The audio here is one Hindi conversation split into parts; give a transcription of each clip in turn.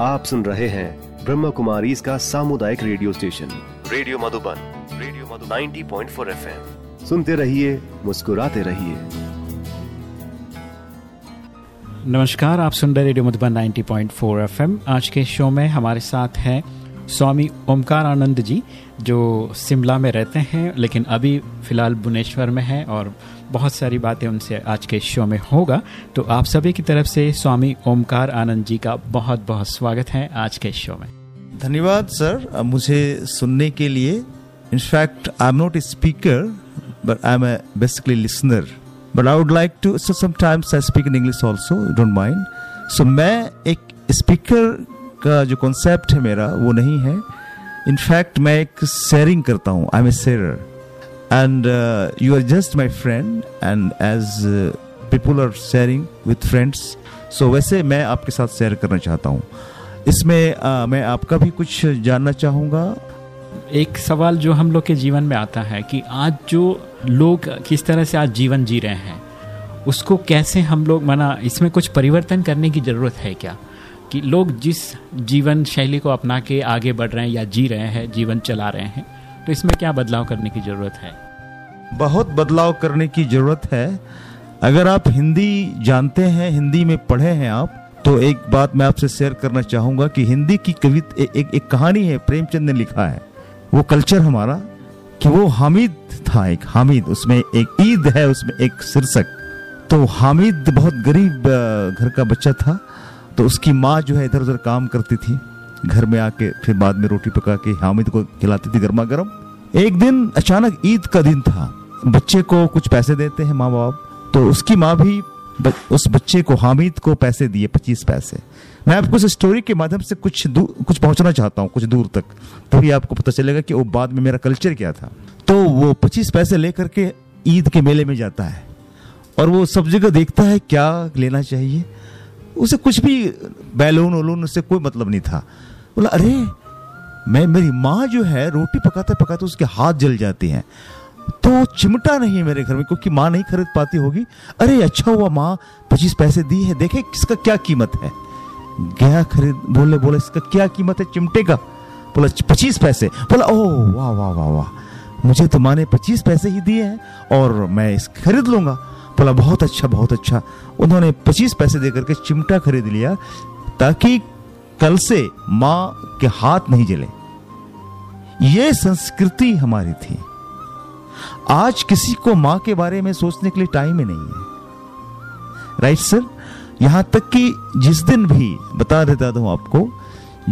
आप सुन रहे हैं ब्रह्म कुमारी इसका सामुदायिक radio station. Radio Madhuban radio Madhu 90.4 point सुनते रहिए मुस्कुराते रहिए। नमस्कार आप सुन रहे रेडियो मधुबन 90.4 एफएम। आज के शो में हमारे साथ हैं स्वामी ओमकार आनंद जी जो शिमला में रहते हैं लेकिन अभी फ़िलहाल भुवनेश्वर में हैं और बहुत सारी बातें उनसे आज के शो में होगा। तो आप सभी की तरफ़ से स्वामी ओमकार आनंद जी का बहुत बहुत स्वागत है आज के शो में। धन्यवाद, सर। मुझे सुनने के लिए in fact I am not a speaker but I am a basically listener but I would like to so sometimes I speak in English also don't mind so मैं एक स्पीकर का जो कॉन्सेप्ट है मेरा, वो नहीं है। इनफैक्ट मैं एक शेयरिंग करता हूँ। I am a share and you are just my friend and as people are sharing with friends so वैसे मैं आपके साथ शेयर करना चाहता हूँ। इसमें uh, मैं आपका भी कुछ जानना चाहूँगा। एक सवाल जो हम लोग के जीवन में आता है कि आज जो लोग किस तरह से आज जीवन जी रहे हैं उसको कैसे हम लोग मना इसमें कुछ परिवर्तन करने की ज़रूरत है क्या? कि लोग जिस जीवन शैली को अपना के आगे बढ़ रहे हैं या जी रहे हैं जीवन चला रहे हैं तो इसमें क्या बदलाव करने की ज़रूरत है? बहुत बदलाव करने की ज़रूरत है। अगर आप हिंदी जानते हैं हिंदी में पढ़े हैं आप तो एक बात मैं आपसे शेयर करना चाहूँगा कि हिंदी की कविता एक, एक, कहानी है प्रेमचंद ने लिखा है। वो कल्चर हमारा कि वो हामिद था एक हामिद उसमें एक ईद है उसमें एक शीर्षक तो हामिद बहुत गरीब घर का बच्चा था तो उसकी माँ जो है इधर उधर काम करती थी। घर में आके फिर बाद में रोटी पका के हामिद को खिलाती थी गर्मा गर्म एक दिन अचानक ईद का दिन था। बच्चे को कुछ पैसे देते हैं माँ बाप तो उसकी माँ भी ब, उस बच्चे को हामिद को पैसे दिए पच्चीस पैसे। मैं आपको स्टोरी के माध्यम से कुछ कुछ पहुँचना चाहता हूँ कुछ दूर तक। तभी आपको पता चलेगा कि वो बाद में मेरा कल्चर क्या था। तो वो पच्चीस पैसे लेकर के ईद के मेले में जाता है। और वो सब जगह देखता है क्या लेना चाहिए। उसे कुछ भी बैलून वलून उससे कोई मतलब नहीं था। बोला, अरे, मैं, मेरी माँ जो है, रोटी पकाते पकाते उसके हाथ जल जाते हैं। तो चिमटा नहीं है मेरे घर में, क्योंकि माँ नहीं खरीद पाती होगी। अरे अच्छा हुआ माँ, पच्चीस पैसे दी है, देखे किसका क्या कीमत है? गया खरीद, बोले बोले, इसका क्या कीमत है चिमटे का? बोला, पच्चीस पैसे। बोला, ओह, वाह वाह वाह वाह, मुझे तो माँ ने पच्चीस पैसे ही दिए हैं, और मैं इस खरीद लूँगा। बोला, बहुत अच्छा बहुत अच्छा। उन्होंने पच्चीस पैसे देकर के चिमटा खरीद लिया, ताकि कल से माँ के हाथ नहीं जले। ये संस्कृति हमारी थी। आज किसी को माँ के बारे में सोचने के लिए टाइम ही नहीं है। राइट सर यहाँ तक कि जिस दिन भी, बता देता हूँ आपको,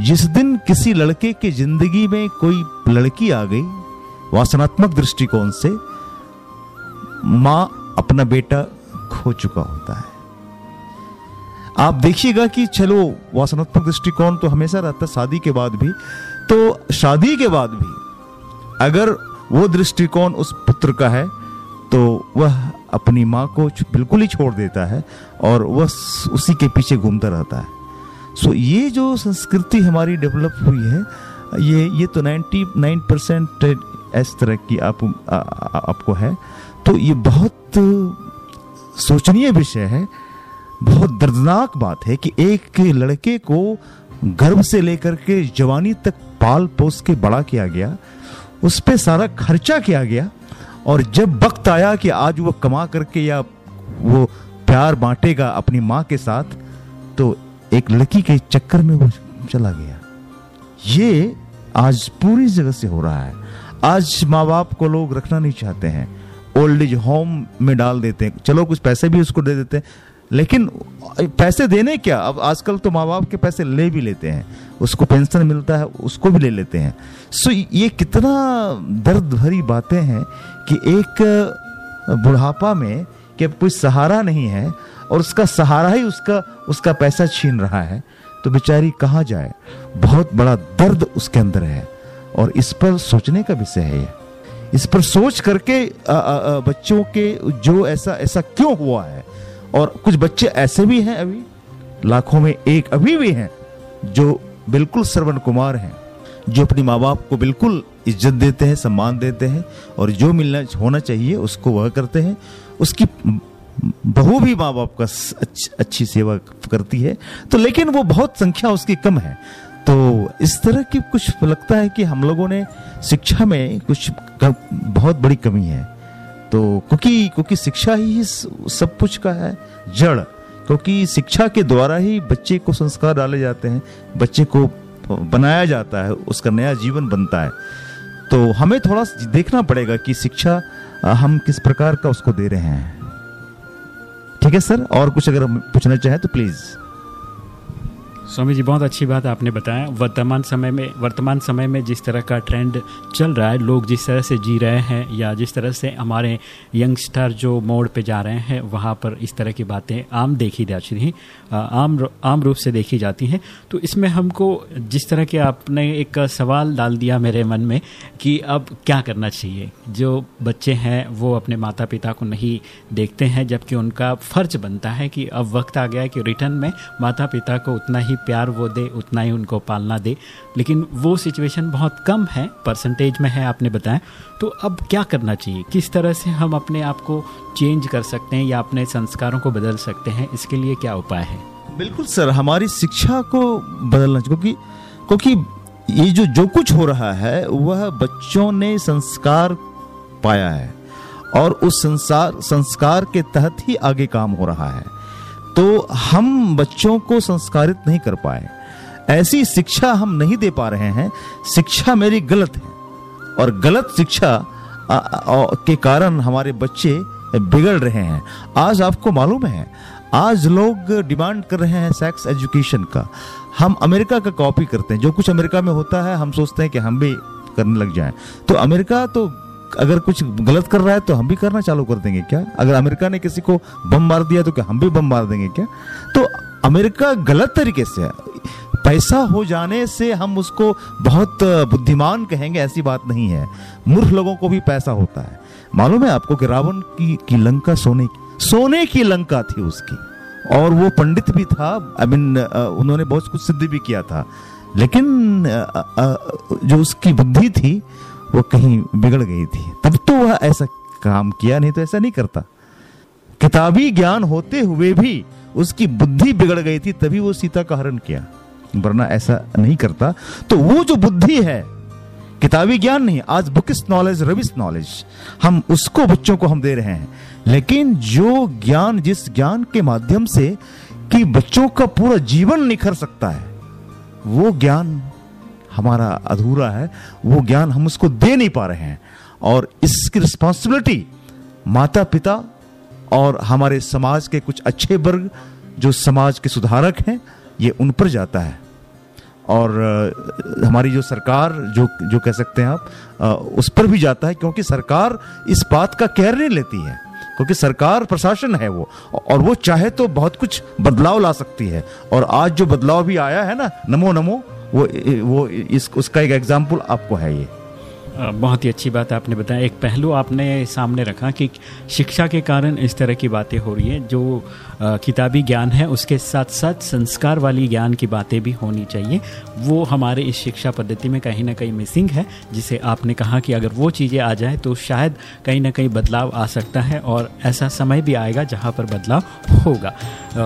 जिस दिन किसी लड़के की ज़िंदगी में कोई लड़की आ गई, वासनात्मक दृष्टिकोण से, माँ अपना बेटा खो चुका होता है। आप देखिएगा कि चलो वासनात्मक दृष्टिकोण तो हमेशा रहता शादी के बाद भी। तो शादी के बाद भी अगर वो दृष्टिकोण उस पुत्र का है तो वह अपनी माँ को बिल्कुल ही छोड़ देता है और वह उसी के पीछे घूमता रहता है। सो so, ये जो संस्कृति हमारी डेवलप हुई है ये ये तो 99 परसेंट इस तरह की आप आ, आ, आपको है। तो ये बहुत सोचनीय विषय है। बहुत दर्दनाक बात है कि एक लड़के को गर्भ से लेकर के जवानी तक पाल पोस के बड़ा किया गया, उस पर सारा खर्चा किया गया, और जब वक्त आया कि आज वो कमा करके या वो प्यार बांटेगा अपनी माँ के साथ तो एक लड़की के चक्कर में वो चला गया। ये आज पूरी जगह से हो रहा है। आज माँ बाप को लोग रखना नहीं चाहते हैं। ओल्ड एज होम में डाल देते हैं। चलो कुछ पैसे भी उसको दे देते हैं। लेकिन पैसे देने क्या? अब आजकल तो माँ बाप के पैसे ले भी लेते हैं। उसको पेंशन मिलता है उसको भी ले लेते हैं। सो ये कितना दर्द भरी बातें हैं कि एक बुढ़ापा में कि कोई सहारा नहीं है और उसका सहारा ही उसका उसका पैसा छीन रहा है तो बेचारी कहाँ जाए? बहुत बड़ा दर्द उसके अंदर है और इस पर सोचने का विषय है इस पर सोच करके आ, आ, आ, बच्चों के जो ऐसा ऐसा क्यों हुआ है? और कुछ बच्चे ऐसे भी हैं अभी, लाखों में एक अभी भी हैं, जो बिल्कुल श्रवण कुमार हैं, जो अपनी माँ बाप को बिल्कुल इज़्ज़त देते हैं, सम्मान देते हैं, और जो मिलना होना चाहिए उसको वह करते हैं। उसकी बहू भी माँ बाप का अच्छी सेवा करती है। तो लेकिन वो बहुत संख्या उसकी कम है। तो इस तरह की कुछ लगता है कि हम लोगों ने शिक्षा में कुछ बहुत बड़ी कमी है। तो क्योंकि क्योंकि शिक्षा ही सब कुछ का है, जड़। क्योंकि शिक्षा के द्वारा ही बच्चे को संस्कार डाले जाते हैं, बच्चे को बनाया जाता है, उसका नया जीवन बनता है। तो हमें थोड़ा देखना पड़ेगा कि शिक्षा हम किस प्रकार का उसको दे रहे हैं। ठीक है, सर? और कुछ अगर पूछना चाहें तो प्लीज़। स्वामी जी, बहुत अच्छी बात आपने बताया। वर्तमान समय में वर्तमान समय में जिस तरह का ट्रेंड चल रहा है, लोग जिस तरह से जी रहे हैं या जिस तरह से हमारे यंगस्टर जो मोड़ पे जा रहे हैं, वहाँ पर इस तरह की बातें आम देखी जाती हैं आम आम रूप से देखी जाती हैं। तो इसमें हमको जिस तरह के आपने एक सवाल डाल दिया मेरे मन में कि अब क्या करना चाहिए? जो बच्चे हैं, वो अपने माता पिता को नहीं देखते हैं, जबकि उनका फ़र्ज़ बनता है कि अब वक्त आ गया है कि रिटर्न में माता पिता को उतना ही प्यार वो दे, उतना ही उनको पालना दे। लेकिन वो सिचुएशन बहुत कम है परसेंटेज में है, आपने बताया। तो अब क्या करना चाहिए? किस तरह से हम अपने आप को चेंज कर सकते हैं या अपने संस्कारों को बदल सकते हैं? इसके लिए क्या उपाय है? बिल्कुल सर, हमारी शिक्षा को बदलना चाहिए, क्योंकि क्योंकि ये जो जो कुछ हो रहा है, वह बच्चों ने संस्कार पाया है। और उस संसार, संस्कार के तहत ही आगे काम हो रहा है। तो हम बच्चों को संस्कारित नहीं कर पाए। ऐसी शिक्षा हम नहीं दे पा रहे हैं। शिक्षा मेरी गलत है। और गलत शिक्षा के कारण हमारे बच्चे बिगड़ रहे हैं। आज आपको मालूम है, आज लोग डिमांड कर रहे हैं सेक्स एजुकेशन का। हम अमेरिका का कॉपी करते हैं। जो कुछ अमेरिका में होता है, हम सोचते हैं कि हम भी करने लग जाएँ। तो अमेरिका तो अगर कुछ गलत कर रहा है तो हम भी करना चालू कर देंगे क्या? अगर अमेरिका ने किसी को बम मार दिया तो क्या हम भी बम मार देंगे क्या? तो अमेरिका गलत तरीके से है। पैसा हो जाने से हम उसको बहुत बुद्धिमान कहेंगे ऐसी बात नहीं है। मूर्ख लोगों को भी पैसा होता है। मालूम है आपको कि रावण की, की लंका सोने की सोने की लंका थी उसकी। और वो पंडित भी था। आई मीन उन्होंने बहुत कुछ सिद्ध भी किया था। लेकिन जो उसकी बुद्धि थी वो कहीं बिगड़ गई थी। तब तो वह ऐसा काम किया, नहीं तो ऐसा नहीं करता। किताबी ज्ञान होते हुए भी उसकी बुद्धि बिगड़ गई थी, तभी वो सीता का हरण किया। वरना ऐसा नहीं करता। तो वो जो बुद्धि है, किताबी ज्ञान नहीं, आज बुकिस नॉलेज रविस नॉलेज, हम उसको, बच्चों को हम दे रहे हैं। लेकिन जो ज्ञान, जिस ज्ञान के माध्यम से कि बच्चों का पूरा जीवन निखर सकता है, वो ज्ञान हमारा अधूरा है, वो ज्ञान हम उसको दे नहीं पा रहे हैं। और इसकी रिस्पॉन्सिबिलिटी माता पिता और हमारे समाज के कुछ अच्छे वर्ग, जो समाज के सुधारक हैं, ये उन पर जाता है। और हमारी जो सरकार, जो जो कह सकते हैं आप उस पर भी जाता है, क्योंकि सरकार इस बात का केयर नहीं लेती है। क्योंकि सरकार प्रशासन है वो, और वो चाहे तो बहुत कुछ बदलाव ला सकती है। और आज जो बदलाव भी आया है ना, नमो नमो वो वो इस, उसका एक एग्ज़ाम्पल आपको है ये। बहुत ही अच्छी बात आपने बताया एक पहलू आपने सामने रखा कि शिक्षा के कारण इस तरह की बातें हो रही हैं जो किताबी ज्ञान है, उसके साथ साथ संस्कार वाली ज्ञान की बातें भी होनी चाहिए। वो हमारे इस शिक्षा पद्धति में कहीं ना कहीं मिसिंग है, जिसे आपने कहा कि अगर वो चीज़ें आ जाए तो शायद कहीं ना कहीं बदलाव आ सकता है और ऐसा समय भी आएगा जहाँ पर बदलाव होगा।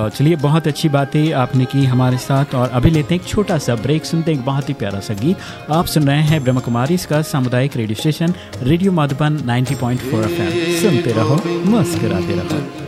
चलिए, बहुत अच्छी बातें आपने की हमारे साथ और अभी लेते हैं एक छोटा सा ब्रेक। सुनते हैं एक बहुत ही प्यारा सा गीत। आप सुन रहे हैं ब्रह्म कुमारी, इसका सामुदायिक radio station, radio Madhuban 90.4 FM. सुनते रहो, मुस्कुराते रहो।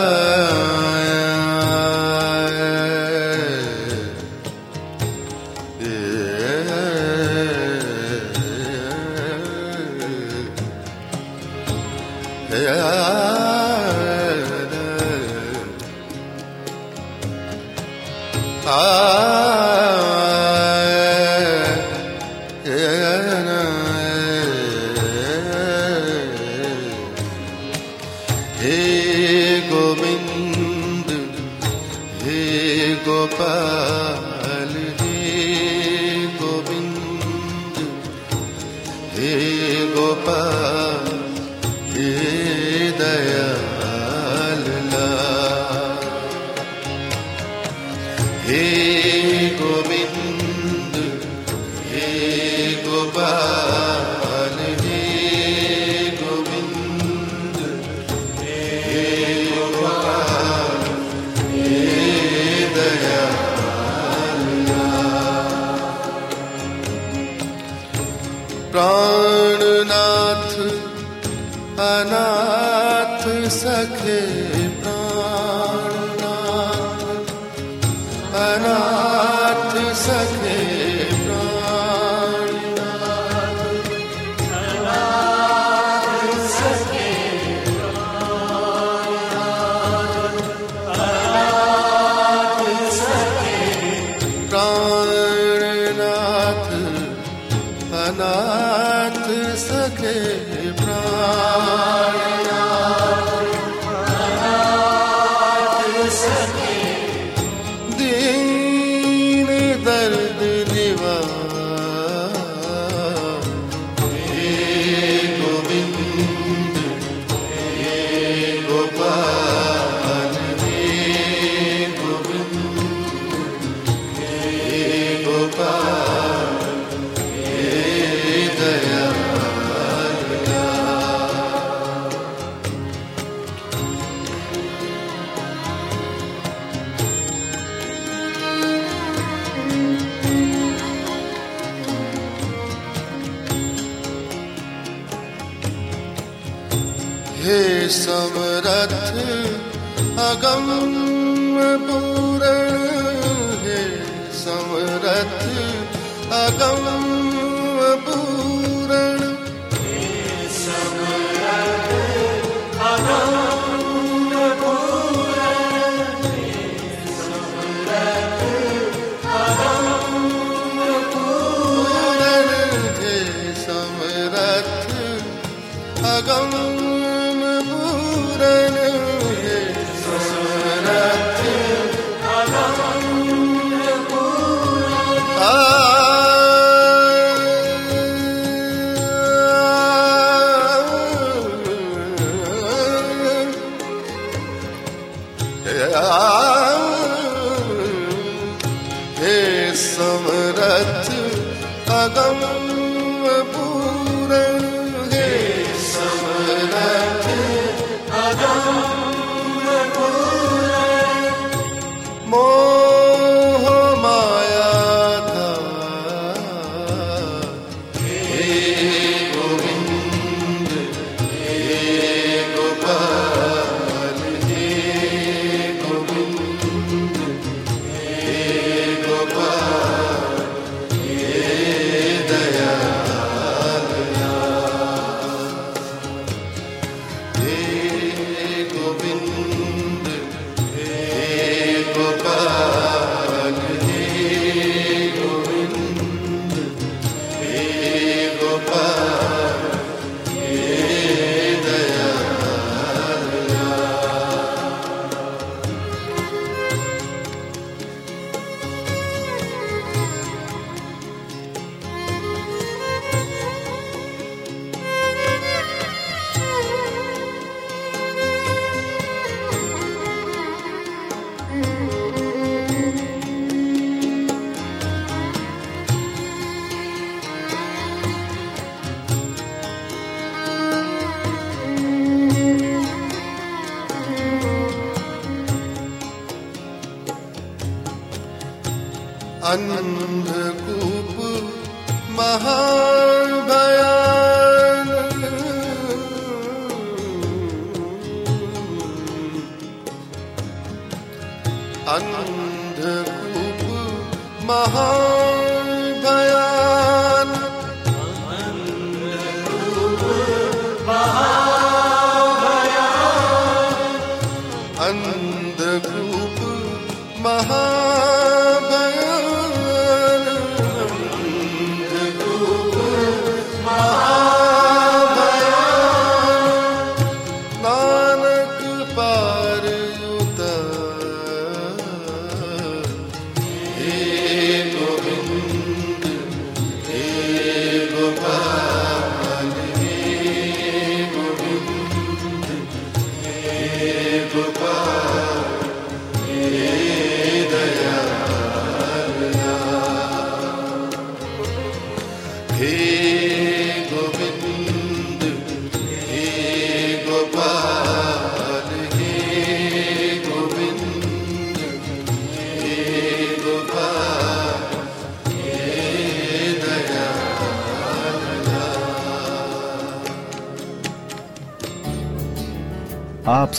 गोपाल हे गोविन्द हे गोपाल समरथ अगम पूरण हे समरथ अगम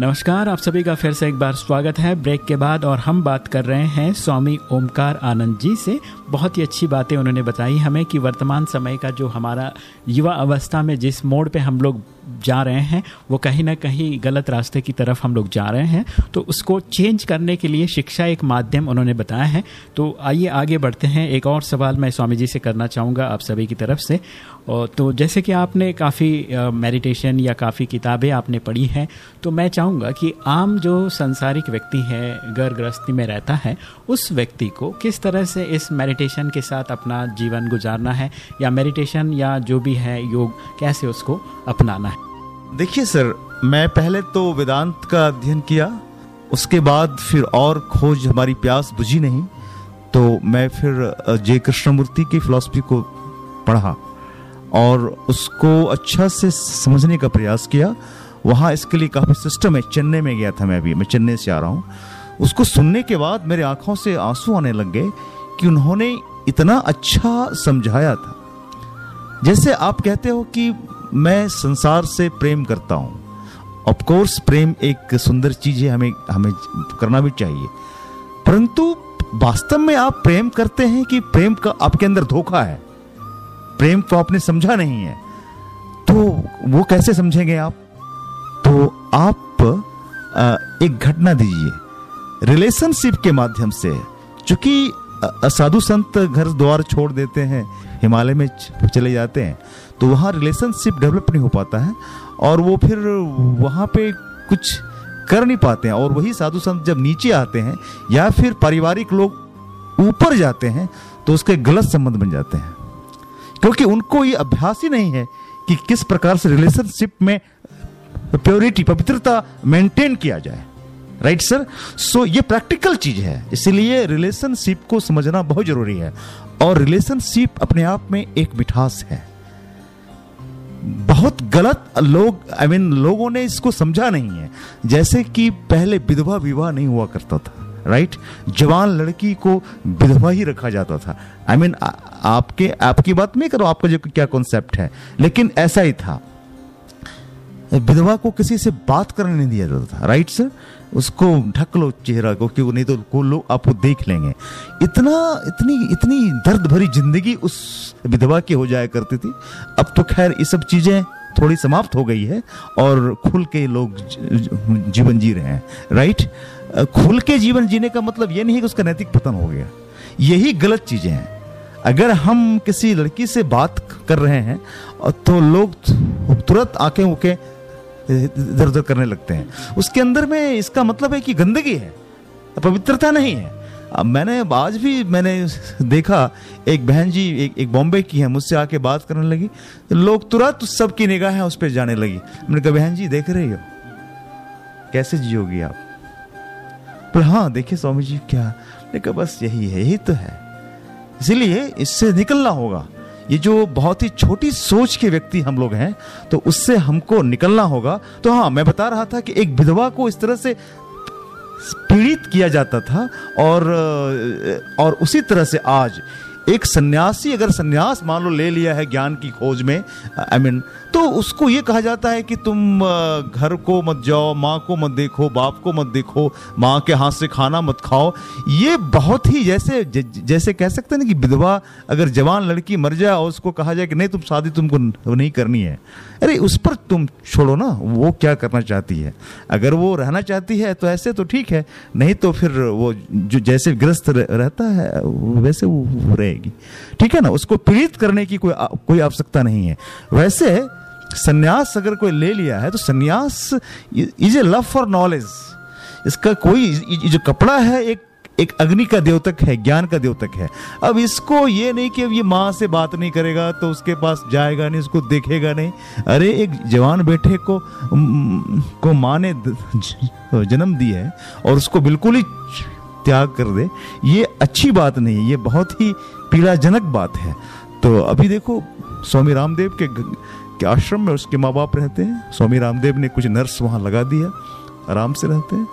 नमस्कार, आप सभी का फिर से एक बार स्वागत है। ब्रेक के बाद और हम बात कर रहे हैं स्वामी ओमकार आनंद जी से। बहुत ही अच्छी बातें उन्होंने बताई हमें कि वर्तमान समय का जो हमारा युवा अवस्था में जिस मोड़ पे हम लोग जा रहे हैं, वो कहीं ना कहीं गलत रास्ते की तरफ़ हम लोग जा रहे हैं। तो उसको चेंज करने के लिए शिक्षा एक माध्यम उन्होंने बताया है। तो आइए आगे बढ़ते हैं। एक और सवाल मैं स्वामी जी से करना चाहूँगा आप सभी की तरफ़ से। तो जैसे कि आपने काफ़ी मेडिटेशन या काफ़ी किताबें आपने पढ़ी हैं तो मैं चाहूँगा कि आम जो संसारिक व्यक्ति है घर गृहस्थी में रहता है, उस व्यक्ति को किस तरह से इस मेडिटेशन के साथ अपना जीवन गुजारना है, या मेडिटेशन या जो भी है योग, कैसे उसको अपनाना है? देखिए सर, मैं पहले तो वेदांत का अध्ययन किया, उसके बाद फिर और खोज हमारी प्यास बुझी नहीं तो मैं फिर जय कृष्णमूर्ति की फिलॉसफी को पढ़ा। और उसको अच्छा से समझने का प्रयास किया। वहाँ इसके लिए काफ़ी सिस्टम है। चेन्नई में गया था मैं अभी। मैं चेन्नई से आ रहा हूँ। उसको सुनने के बाद मेरे आँखों से आँसू आने लग गए कि उन्होंने इतना अच्छा समझाया था। जैसे आप कहते हो कि मैं संसार से प्रेम करता हूँ। ऑफकोर्स प्रेम एक सुंदर चीज़ है। हमें हमें करना भी चाहिए। परंतु वास्तव में आप प्रेम करते हैं कि प्रेम का आपके अंदर धोखा है। प्रेम को आपने समझा नहीं है। तो वो कैसे समझेंगे आप? तो आप एक घटना दीजिए। रिलेशनशिप के माध्यम से, चूँकि साधु संत घर द्वार छोड़ देते हैं, हिमालय में चले जाते हैं तो वहाँ रिलेशनशिप डेवलप नहीं हो पाता है, और वो फिर वहाँ पे कुछ कर नहीं पाते हैं, और वही साधु संत जब नीचे आते हैं, या फिर पारिवारिक लोग ऊपर जाते हैं तो उसके गलत संबंध बन जाते हैं। क्योंकि उनको ये अभ्यास ही नहीं है कि किस प्रकार से रिलेशनशिप में प्योरिटी पवित्रता मेंटेन किया जाए। राइट सर सो ये प्रैक्टिकल चीज़ है। इसलिए रिलेशनशिप को समझना बहुत ज़रूरी है। और रिलेशनशिप अपने आप में एक मिठास है। बहुत गलत लोग आई I मीन mean, लोगों ने इसको समझा नहीं है। जैसे कि पहले विधवा विवाह नहीं हुआ करता था। राइट जवान लड़की को विधवा ही रखा जाता था। आई I मीन mean, आपके आपकी बात नहीं करो आपका जो क्या कॉन्सेप्ट है। लेकिन ऐसा ही था। विधवा को किसी से बात करने नहीं दिया जाता था राइट सर उसको ढक लो चेहरा को क्यों नहीं तो को लोग आपको देख लेंगे। इतना इतनी इतनी दर्द भरी ज़िंदगी उस विधवा की हो जाया करती थी। अब तो खैर ये सब चीज़ें थोड़ी समाप्त हो गई है और खुल के लोग जीवन जी रहे हैं राइट खुल के जीवन जीने का मतलब ये नहीं है कि उसका नैतिक पतन हो गया। यही गलत चीज़ें हैं। अगर हम किसी लड़की से बात कर रहे हैं तो लोग तुरंत आँखें उके इधर उधर करने लगते हैं। उसके अंदर में इसका मतलब है कि गंदगी है पवित्रता नहीं है। अब मैंने आज भी मैंने देखा एक बहन जी एक, एक बॉम्बे की है मुझसे आके बात करने लगी। लोग तुरंत सबकी निगाहें उस पर जाने लगी। मैंने कहा बहन जी देख रही हो? कैसे जियोगी आप? पर हाँ देखिए स्वामी जी क्या कहा, बस यही है, यही तो है। इसीलिए इससे निकलना होगा। ये जो बहुत ही छोटी सोच के व्यक्ति हम लोग हैं तो उससे हमको निकलना होगा। तो हाँ मैं बता रहा था कि एक विधवा को इस तरह से पीड़ित किया जाता था और और उसी तरह से आज एक सन्यासी, अगर सन्यास मान लो ले लिया है ज्ञान की खोज में आई मीन तो उसको ये कहा जाता है कि तुम घर को मत जाओ माँ को मत देखो बाप को मत देखो माँ के हाथ से खाना मत खाओ। ये बहुत ही जैसे ज, जैसे कह सकते हैं ना कि विधवा अगर जवान लड़की मर जाए और उसको कहा जाए कि नहीं तुम शादी तुमको नहीं करनी है। अरे उस पर तुम छोड़ो ना वो क्या करना चाहती है? अगर वो रहना चाहती है तो ऐसे तो ठीक है नहीं तो फिर वो जो जैसे ग्रस्त रहता है वैसे वो रहेगी। ठीक है ना उसको पीड़ित करने की कोई कोई आवश्यकता नहीं है। वैसे सन्यास अगर कोई ले लिया है तो sannyas is a love for knowledge इसका कोई जो कपड़ा है, एक एक अग्नि का द्योतक है, ज्ञान का द्योतक है। अब इसको ये नहीं कि अब ये माँ से बात नहीं करेगा तो उसके पास जाएगा नहीं, उसको देखेगा नहीं। अरे, एक जवान बेटे को को माँ ने जन्म दिया है, और उसको बिल्कुल ही त्याग कर दे, ये अच्छी बात नहीं है, ये बहुत ही पीड़ाजनक बात है। तो अभी देखो, स्वामी रामदेव के के आश्रम में उसके माँ बाप रहते हैं। स्वामी रामदेव ने कुछ नर्स वहाँ लगा दिया आराम से रहते हैं।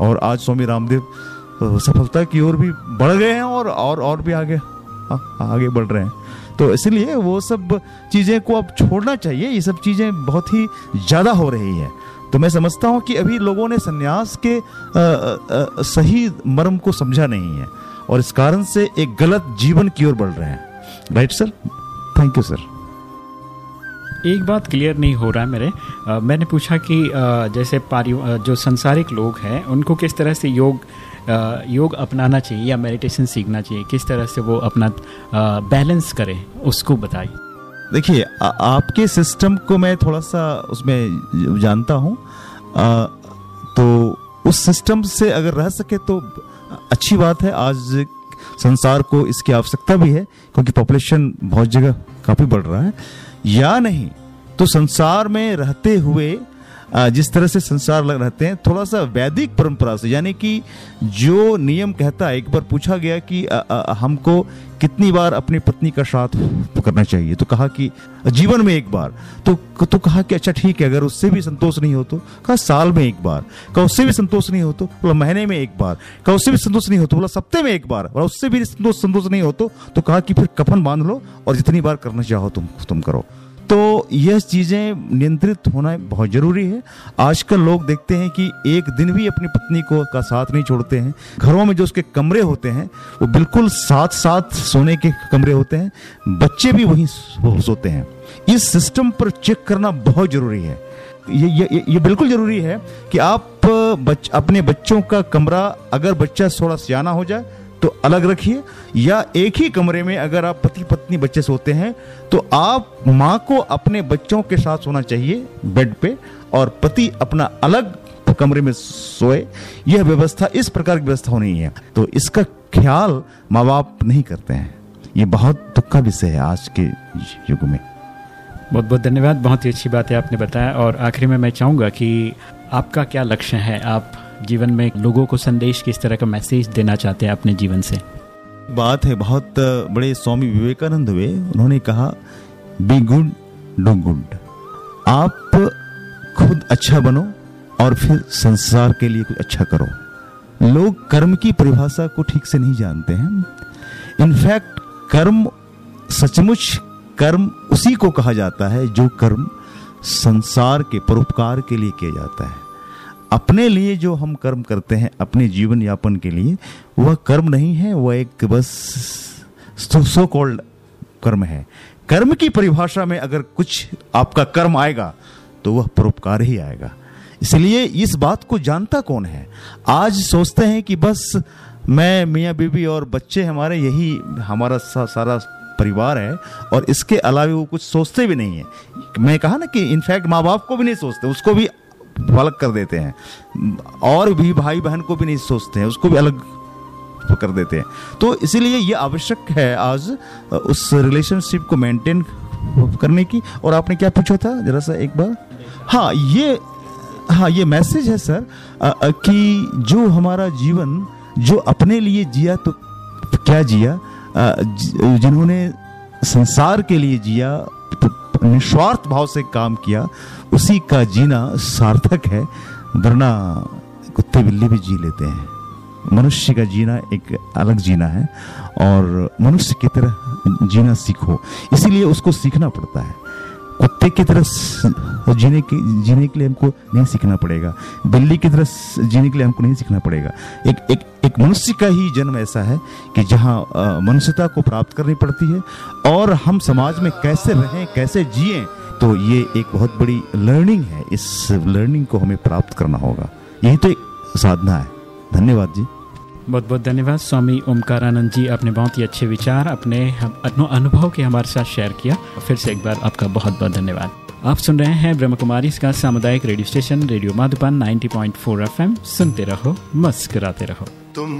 और आज स्वामी रामदेव सफलता की ओर भी बढ़ गए हैं और और और भी आगे आ, आगे बढ़ रहे हैं। तो इसलिए वो सब चीज़ें को अब छोड़ना चाहिए। ये सब चीज़ें बहुत ही ज़्यादा हो रही है। तो मैं समझता हूँ कि अभी लोगों ने संन्यास के अ, अ, सही मर्म को समझा नहीं है। और इस कारण से एक गलत जीवन की ओर बढ़ रहे हैं। Right sir? Thank you sir. एक बात क्लियर नहीं हो रहा है मेरे। अ, मैंने पूछा कि अ, जैसे पारि जो संसारिक लोग हैं उनको किस तरह से योग अ, योग अपनाना चाहिए या मेडिटेशन सीखना चाहिए? किस तरह से वो अपना बैलेंस करें? उसको बताइए। देखिए आपके सिस्टम को मैं थोड़ा सा उसमें जानता हूँ। तो उस सिस्टम से अगर रह सके तो अच्छी बात है। आज संसार को इसकी आवश्यकता भी है क्योंकि पॉपुलेशन बहुत जगह काफ़ी बढ़ रहा है। या नहीं तो संसार में रहते हुए जिस तरह से संसार लग रहते हैं थोड़ा सा वैदिक परंपरा से यानी कि जो नियम कहता है एक बार पूछा गया कि अ, अ, हमको कितनी बार अपनी पत्नी का श्राद्ध करना चाहिए? तो कहा कि जीवन में एक बार। तो तो कहा कि अच्छा ठीक है अगर उससे भी संतोष नहीं हो तो? कहा साल में एक बार। कहा उससे भी संतोष नहीं हो तो? बोला महीने में एक बार। कहा उससे भी संतोष नहीं हो तो? बोला सप्ते में एक बार। और उससे भी संतोष संतोष नहीं हो तो? तो कहा कि फिर कफन बाँध लो और जितनी बार करना चाहो तुम तुम करो। तो यह चीज़ें नियंत्रित होना बहुत ज़रूरी है। आजकल लोग देखते हैं कि एक दिन भी अपनी पत्नी को का साथ नहीं छोड़ते हैं। घरों में जो उसके कमरे होते हैं वो बिल्कुल साथ साथ सोने के कमरे होते हैं। बच्चे भी वहीं सोते हैं। इस सिस्टम पर चेक करना बहुत ज़रूरी है। ये ये ये- बिल्कुल ज़रूरी है कि आप बच, अपने बच्चों का कमरा अगर बच्चा थोड़ा सियाना हो जाए तो अलग रखिए। या एक ही कमरे में अगर आप पति पत्नी बच्चे सोते हैं तो आप माँ को अपने बच्चों के साथ सोना चाहिए बेड पे, और पति अपना अलग कमरे में सोए। यह व्यवस्था, इस प्रकार की व्यवस्था होनी है। तो इसका ख्याल माँ बाप नहीं करते हैं। ये बहुत दुख का विषय है आज के युग में। बहुत बहुत धन्यवाद। बहुत ही अच्छी बात है आपने बताया। और आखिरी में मैं चाहूँगा कि आपका क्या लक्ष्य है? आप जीवन में लोगों को संदेश किस तरह का मैसेज देना चाहते हैं अपने जीवन से? बात है, बहुत बड़े स्वामी विवेकानंद हुए। उन्होंने कहा, बी गुड, डू गुड। आप खुद अच्छा बनो और फिर संसार के लिए कुछ अच्छा करो। लोग कर्म की परिभाषा को ठीक से नहीं जानते हैं। इनफैक्ट, कर्म, सचमुच कर्म उसी को कहा जाता है जो कर्म संसार के परोपकार के लिए किया जाता है। अपने लिए जो हम कर्म करते हैं अपने जीवन यापन के लिए वह कर्म नहीं है वह एक बस सो कॉल्ड कर्म है। कर्म की परिभाषा में अगर कुछ आपका कर्म आएगा तो वह परोपकार ही आएगा। इसलिए इस बात को जानता कौन है? आज सोचते हैं कि बस मैं मियाँ बीबी और बच्चे हमारे यही हमारा सा, सारा परिवार है और इसके अलावा वो कुछ सोचते भी नहीं है। मैं कहा ना कि इनफैक्ट माँ बाप को भी नहीं सोचते उसको भी अलग कर देते हैं। और भी भाई बहन को भी नहीं सोचते हैं, उसको भी अलग कर देते हैं। तो इसीलिए ये आवश्यक है आज, उस रिलेशनशिप को मेंटेन करने की। और आपने क्या पूछा था? जरा सा एक बार। हाँ ये हाँ ये मैसेज है सर कि जो हमारा जीवन, जो अपने लिए जिया तो क्या जिया? जिन्होंने संसार के लिए जिया तो निस्वार्थ भाव से काम किया उसी का जीना सार्थक है, वरना कुत्ते बिल्ली भी जी लेते हैं। मनुष्य का जीना एक अलग जीना है, और मनुष्य की तरह जीना सीखो। इसीलिए उसको सीखना पड़ता है। कुत्ते की तरह जीने के जीने के लिए हमको नहीं सीखना पड़ेगा। बिल्ली की तरह जीने के लिए हमको नहीं सीखना पड़ेगा। एक एक एक मनुष्य का ही जन्म ऐसा है कि जहाँ मनुष्यता को प्राप्त करनी पड़ती है, और हम समाज में कैसे रहें, कैसे जिएँ तो ये एक बहुत बड़ी लर्निंग है। इस लर्निंग को हमें प्राप्त करना होगा। यही तो एक साधना है। धन्यवाद जी। बहुत बहुत धन्यवाद। स्वामी ओमकारानंद जी आपने बहुत ही अच्छे विचार अपने अनुभव के हमारे साथ शेयर किया। फिर से एक बार आपका बहुत बहुत धन्यवाद। आप सुन रहे हैं ब्रह्म कुमारी इसका सामुदायिक radio station radio Madhuban 90.4 FM. सुनते रहो मस्कराते रहो। तुम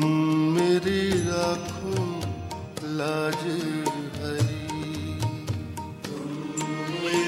मेरी लाज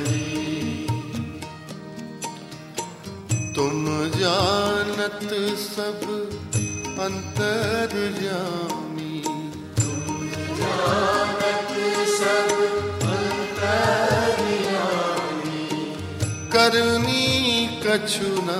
हरी तुम जानत सब अंतर जामी करनी जानी करनी करी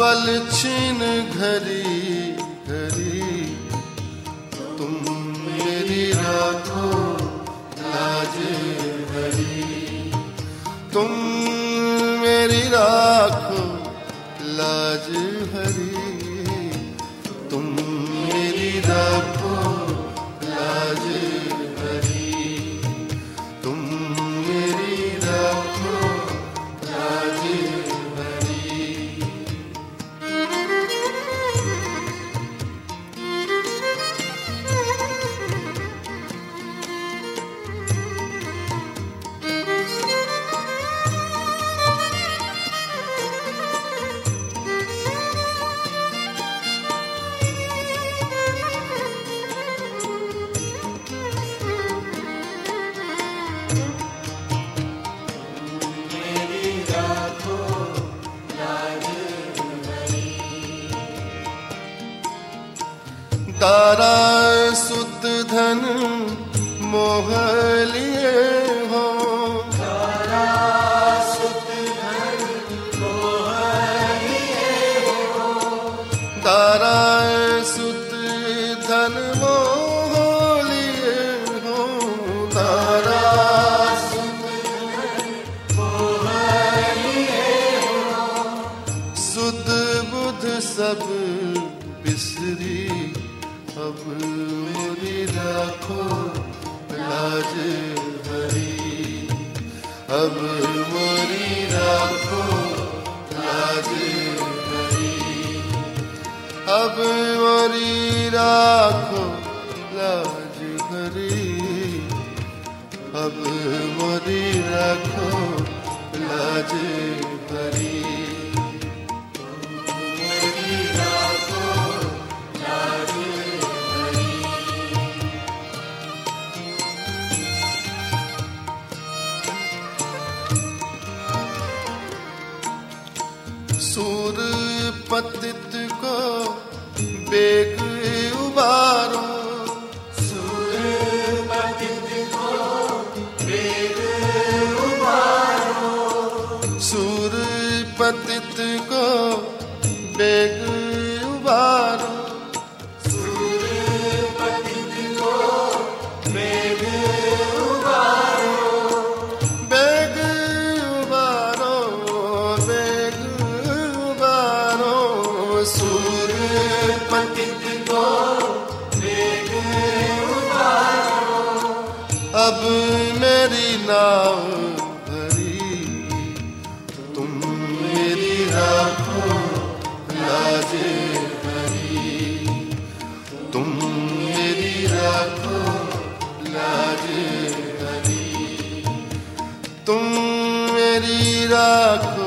पल छिन घरी घरी तुम मेरी रातों लाज भरी तुम मेरी राख लाज भरी Bak अब मेरी नाव भरी तुम मेरी राखो लाज भरी तुम मेरी राखो लाज भरी तुम मेरी राखो